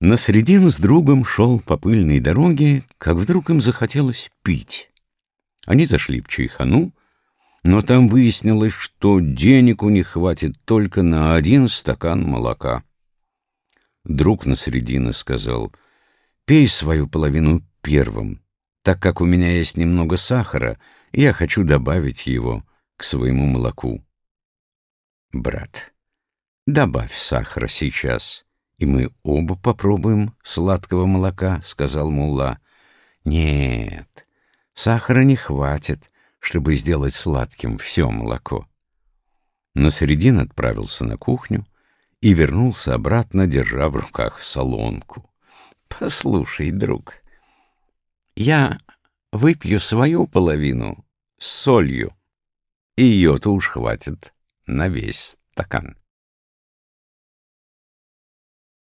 На средин с другом шел по пыльной дороге, как вдруг им захотелось пить. Они зашли в чайхану, но там выяснилось, что денег у них хватит только на один стакан молока. Друг на средина сказал, «Пей свою половину первым, так как у меня есть немного сахара, и я хочу добавить его к своему молоку». «Брат, добавь сахара сейчас» и мы оба попробуем сладкого молока», — сказал Мулла. «Нет, сахара не хватит, чтобы сделать сладким все молоко». Насредин отправился на кухню и вернулся обратно, держа в руках солонку. «Послушай, друг, я выпью свою половину с солью, и ее-то уж хватит на весь стакан».